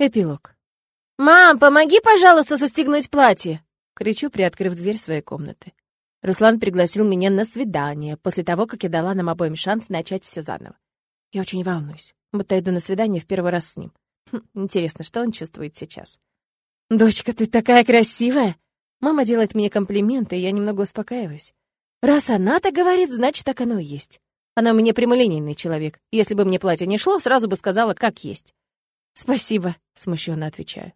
Эпилог. «Мам, помоги, пожалуйста, застегнуть платье!» Кричу, приоткрыв дверь своей комнаты. Руслан пригласил меня на свидание после того, как я дала нам обоим шанс начать все заново. Я очень волнуюсь, будто иду на свидание в первый раз с ним. Хм, интересно, что он чувствует сейчас? «Дочка, ты такая красивая!» Мама делает мне комплименты, и я немного успокаиваюсь. Раз она так говорит, значит, так оно и есть. Она у меня прямолинейный человек. Если бы мне платье не шло, сразу бы сказала, как есть. «Спасибо», — смущенно отвечаю.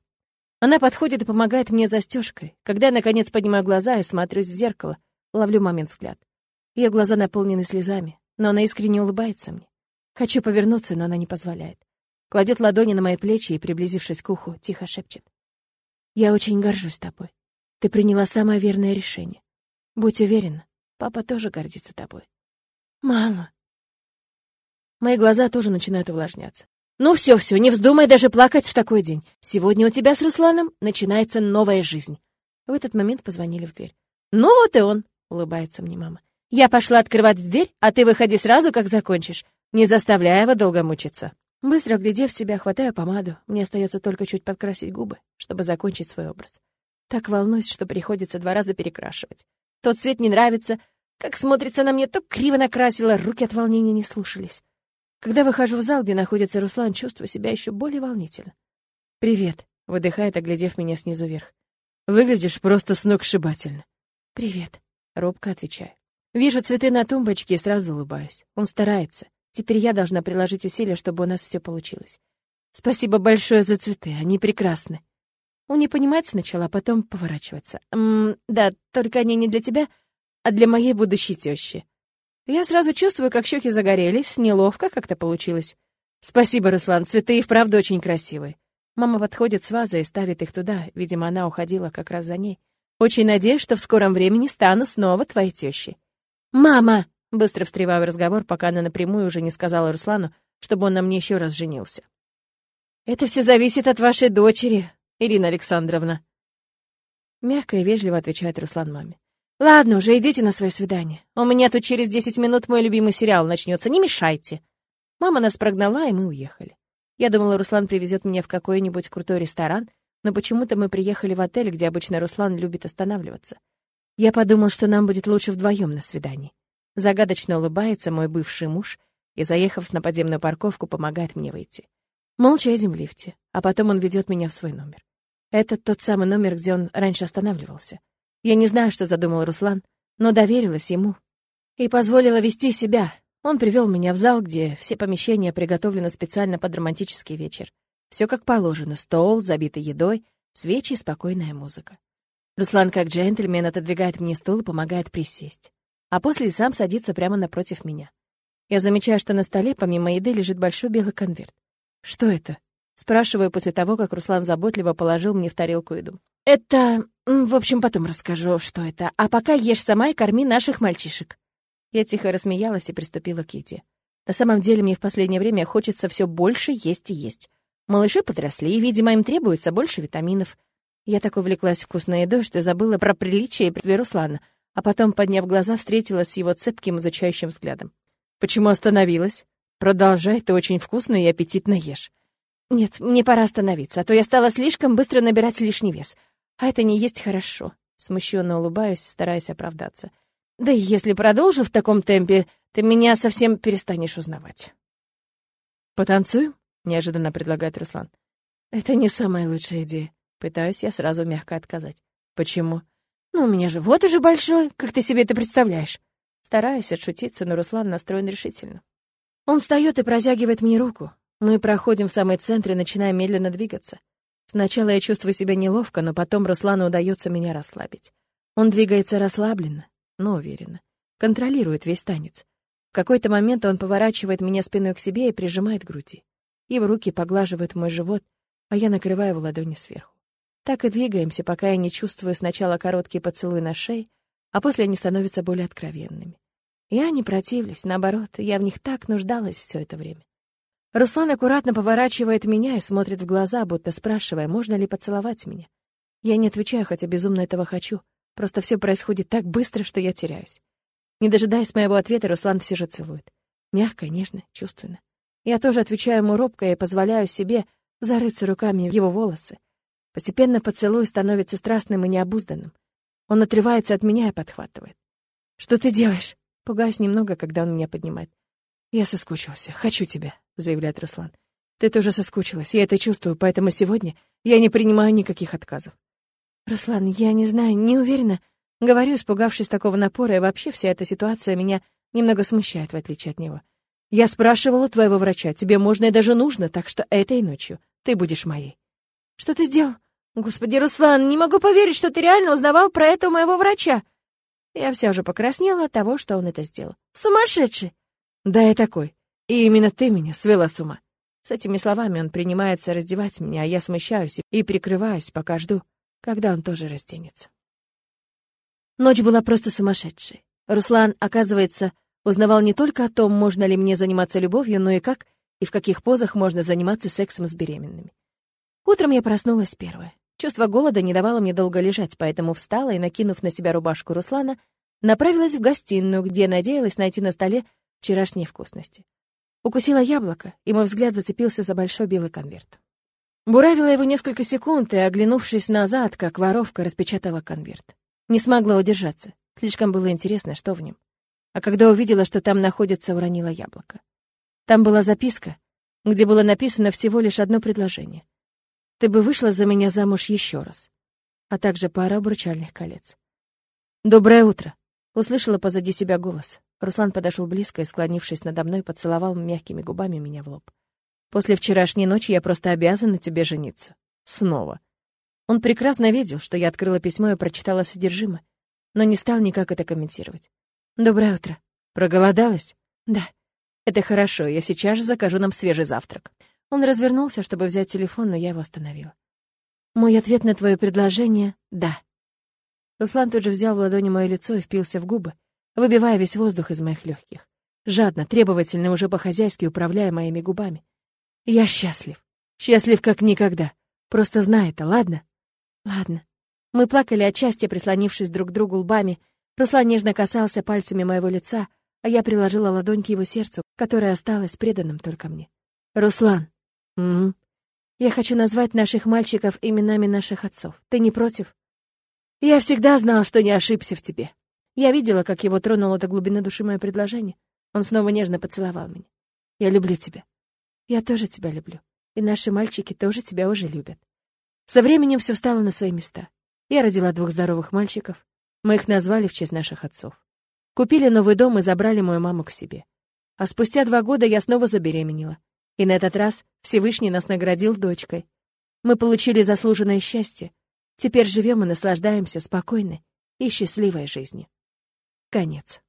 Она подходит и помогает мне застежкой. Когда я, наконец, поднимаю глаза и смотрюсь в зеркало, ловлю момент взгляд. Ее глаза наполнены слезами, но она искренне улыбается мне. Хочу повернуться, но она не позволяет. Кладет ладони на мои плечи и, приблизившись к уху, тихо шепчет. «Я очень горжусь тобой. Ты приняла самое верное решение. Будь уверена, папа тоже гордится тобой». «Мама!» Мои глаза тоже начинают увлажняться. Ну все, все, не вздумай даже плакать в такой день. Сегодня у тебя с Русланом начинается новая жизнь. В этот момент позвонили в дверь. Ну вот и он, улыбается мне мама. Я пошла открывать дверь, а ты выходи сразу, как закончишь, не заставляя его долго мучиться. Быстро глядев себя, хватаю помаду. Мне остается только чуть подкрасить губы, чтобы закончить свой образ. Так волнуюсь, что приходится два раза перекрашивать. Тот цвет не нравится, как смотрится на мне, то криво накрасила, руки от волнения не слушались. Когда выхожу в зал, где находится Руслан, чувствую себя еще более волнительно. «Привет», — выдыхает, оглядев меня снизу вверх. «Выглядишь просто сногсшибательно». «Привет», — робко отвечаю. Вижу цветы на тумбочке и сразу улыбаюсь. Он старается. Теперь я должна приложить усилия, чтобы у нас все получилось. Спасибо большое за цветы, они прекрасны. Он не понимает сначала, а потом поворачивается. «М да, только они не для тебя, а для моей будущей тещи. Я сразу чувствую, как щеки загорелись, неловко как-то получилось. Спасибо, Руслан, цветы и вправду очень красивые. Мама подходит с вазой и ставит их туда, видимо, она уходила как раз за ней. Очень надеюсь, что в скором времени стану снова твоей тещей. «Мама!» — быстро встреваю разговор, пока она напрямую уже не сказала Руслану, чтобы он на мне еще раз женился. «Это все зависит от вашей дочери, Ирина Александровна». Мягко и вежливо отвечает Руслан маме. Ладно уже, идите на свое свидание. У меня тут через десять минут мой любимый сериал начнется, не мешайте. Мама нас прогнала, и мы уехали. Я думала, Руслан привезет меня в какой-нибудь крутой ресторан, но почему-то мы приехали в отель, где обычно Руслан любит останавливаться. Я подумал, что нам будет лучше вдвоем на свидании. Загадочно улыбается мой бывший муж и, заехав на подземную парковку, помогает мне выйти. Молча едем в лифте, а потом он ведет меня в свой номер. Это тот самый номер, где он раньше останавливался. Я не знаю, что задумал Руслан, но доверилась ему и позволила вести себя. Он привел меня в зал, где все помещения приготовлены специально под романтический вечер. Все как положено: стол, забитый едой, свечи и спокойная музыка. Руслан, как джентльмен, отодвигает мне стул и помогает присесть. А после сам садится прямо напротив меня. Я замечаю, что на столе помимо еды лежит большой белый конверт. Что это? Спрашиваю после того, как Руслан заботливо положил мне в тарелку еду. Это в общем, потом расскажу, что это. А пока ешь сама и корми наших мальчишек. Я тихо рассмеялась и приступила к еде. На самом деле мне в последнее время хочется все больше есть и есть. Малыши подросли, и, видимо, им требуется больше витаминов. Я так увлеклась вкусной едой, что забыла про приличие и при Руслана, а потом, подняв глаза, встретилась с его цепким, изучающим взглядом. «Почему остановилась? Продолжай, ты очень вкусно и аппетитно ешь». «Нет, мне пора остановиться, а то я стала слишком быстро набирать лишний вес. А это не есть хорошо. Смущенно улыбаюсь, стараясь оправдаться. Да и если продолжу в таком темпе, ты меня совсем перестанешь узнавать. «Потанцуем?» — неожиданно предлагает Руслан. «Это не самая лучшая идея». Пытаюсь я сразу мягко отказать. «Почему?» «Ну, у меня живот уже большой, как ты себе это представляешь?» Стараюсь отшутиться, но Руслан настроен решительно. Он встает и протягивает мне руку. Мы проходим в самый центр и начинаем медленно двигаться. Сначала я чувствую себя неловко, но потом Руслану удается меня расслабить. Он двигается расслабленно, но уверенно. Контролирует весь танец. В какой-то момент он поворачивает меня спиной к себе и прижимает к груди. Его руки поглаживают мой живот, а я накрываю его ладони сверху. Так и двигаемся, пока я не чувствую сначала короткие поцелуи на шее, а после они становятся более откровенными. Я не противлюсь, наоборот, я в них так нуждалась все это время. Руслан аккуратно поворачивает меня и смотрит в глаза, будто спрашивая, можно ли поцеловать меня. Я не отвечаю, хотя безумно этого хочу. Просто все происходит так быстро, что я теряюсь. Не дожидаясь моего ответа, Руслан все же целует. Мягко, нежно, чувственно. Я тоже отвечаю ему робко и позволяю себе зарыться руками в его волосы. Постепенно поцелуй становится страстным и необузданным. Он отрывается от меня и подхватывает. «Что ты делаешь?» Пугаюсь немного, когда он меня поднимает. «Я соскучился. Хочу тебя», — заявляет Руслан. «Ты тоже соскучилась. Я это чувствую, поэтому сегодня я не принимаю никаких отказов». «Руслан, я не знаю, не уверена». Говорю, испугавшись такого напора, и вообще вся эта ситуация меня немного смущает, в отличие от него. «Я спрашивала твоего врача. Тебе можно и даже нужно, так что этой ночью ты будешь моей». «Что ты сделал?» «Господи, Руслан, не могу поверить, что ты реально узнавал про это у моего врача!» Я все же покраснела от того, что он это сделал. «Сумасшедший!» «Да, я такой. И именно ты меня свела с ума». С этими словами он принимается раздевать меня, а я смущаюсь и прикрываюсь, пока жду, когда он тоже разденется. Ночь была просто сумасшедшей. Руслан, оказывается, узнавал не только о том, можно ли мне заниматься любовью, но и как и в каких позах можно заниматься сексом с беременными. Утром я проснулась первая. Чувство голода не давало мне долго лежать, поэтому встала и, накинув на себя рубашку Руслана, направилась в гостиную, где надеялась найти на столе вчерашние вкусности. Укусила яблоко, и мой взгляд зацепился за большой белый конверт. Буравила его несколько секунд и, оглянувшись назад, как воровка, распечатала конверт. Не смогла удержаться. Слишком было интересно, что в нем. А когда увидела, что там находится, уронила яблоко. Там была записка, где было написано всего лишь одно предложение. Ты бы вышла за меня замуж еще раз. А также пара обручальных колец. «Доброе утро!» Услышала позади себя голос. Руслан подошел близко и, склонившись надо мной, поцеловал мягкими губами меня в лоб. «После вчерашней ночи я просто обязана тебе жениться. Снова». Он прекрасно видел, что я открыла письмо и прочитала содержимое, но не стал никак это комментировать. «Доброе утро». «Проголодалась?» «Да». «Это хорошо, я сейчас же закажу нам свежий завтрак». Он развернулся, чтобы взять телефон, но я его остановила. Мой ответ на твое предложение — да. Руслан тут же взял в ладони мое лицо и впился в губы, выбивая весь воздух из моих легких. Жадно, требовательно, уже по-хозяйски управляя моими губами. Я счастлив. Счастлив как никогда. Просто знай это, ладно? Ладно. Мы плакали от счастья, прислонившись друг к другу лбами. Руслан нежно касался пальцами моего лица, а я приложила ладонь к его сердцу, которое осталось преданным только мне. «Руслан!» Угу. Я хочу назвать наших мальчиков именами наших отцов. Ты не против? Я всегда знала, что не ошибся в тебе. Я видела, как его тронуло до глубины души мое предложение. Он снова нежно поцеловал меня. Я люблю тебя. Я тоже тебя люблю. И наши мальчики тоже тебя уже любят. Со временем все встало на свои места. Я родила двух здоровых мальчиков. Мы их назвали в честь наших отцов. Купили новый дом и забрали мою маму к себе. А спустя два года я снова забеременела. И на этот раз Всевышний нас наградил дочкой. Мы получили заслуженное счастье. Теперь живем и наслаждаемся спокойной и счастливой жизнью. Конец.